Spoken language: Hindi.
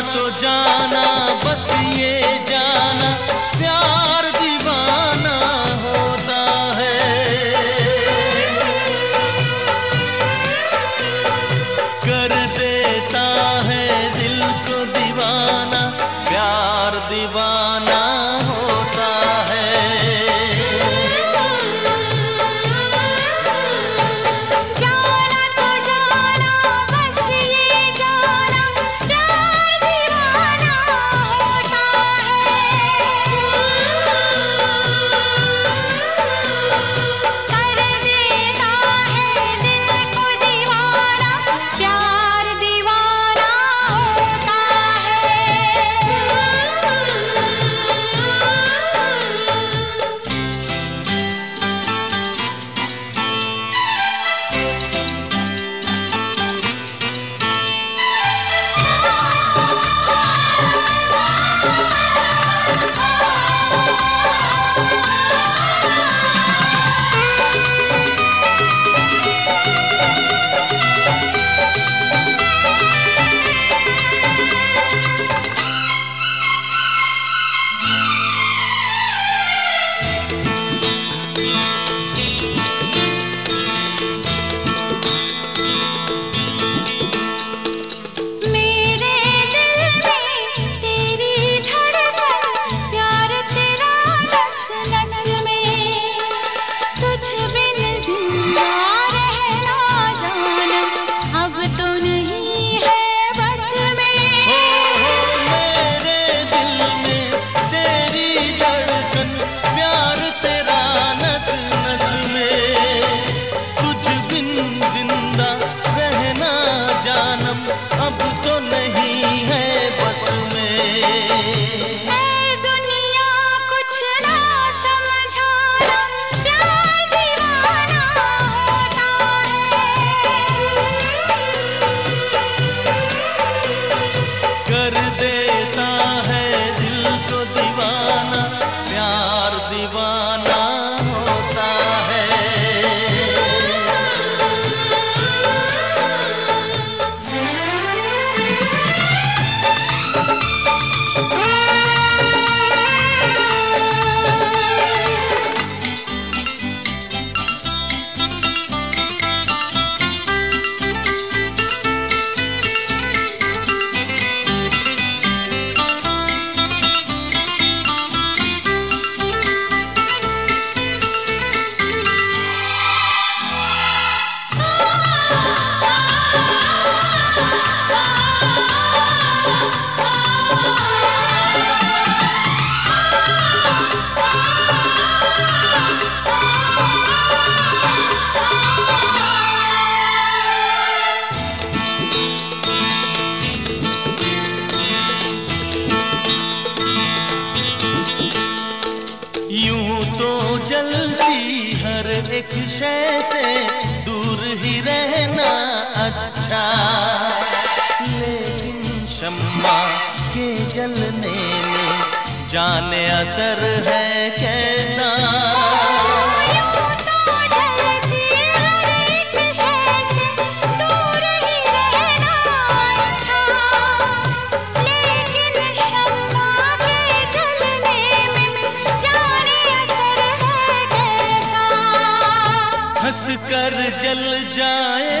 तो जाना बस ये विषय से दूर ही रहना अच्छा। लेकिन शम्मा के जलने में जाने असर है कैसे जल जाए